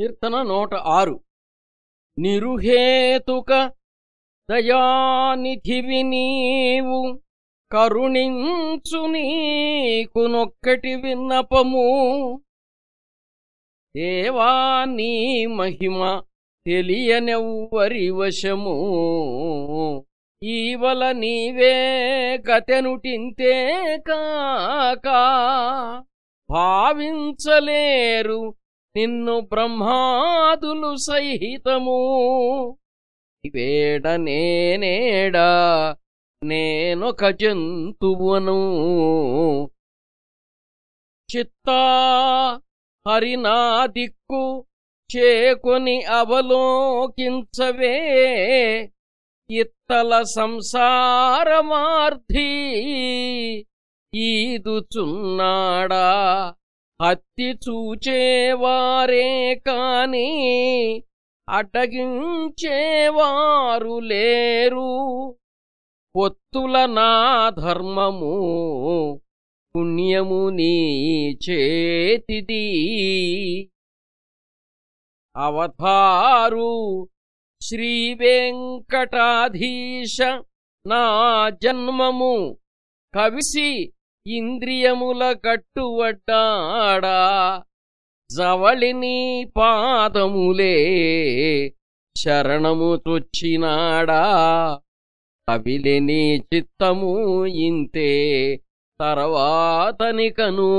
కీర్తన నూట ఆరు. నిరుహేతుక దయానిధివి నీవు కరుణించు నీకునొక్కటి విన్నపము. దేవా నీ మహిమ తెలియనెవ్వరి వశము. ఈవల నీవే గతెనుటింతే కాకా భావించలేరు నిన్ను బ్రహ్మాదులు సహితము. ఇవేడ నేనేడా నేనొక జంతువును. చిత్తా హరినా దిక్కు చేకొని అవలోకించవే. ఇత్తల సంసారమార్థీ ఈదుచున్నాడా. హత్తి చూచేవారే కాని అటగించేవారు లేరు. పొత్తుల నా ధర్మము పుణ్యము నీ చేతిది. అవతారు శ్రీ వెంకటాధీశ నా జన్మము కవిసి ఇంద్రియముల కట్టువట్టాడా? జవళిని పాదములే శరణము తొచ్చినాడా? కవిలిని చిత్తము ఇంతే తర్వాతనికను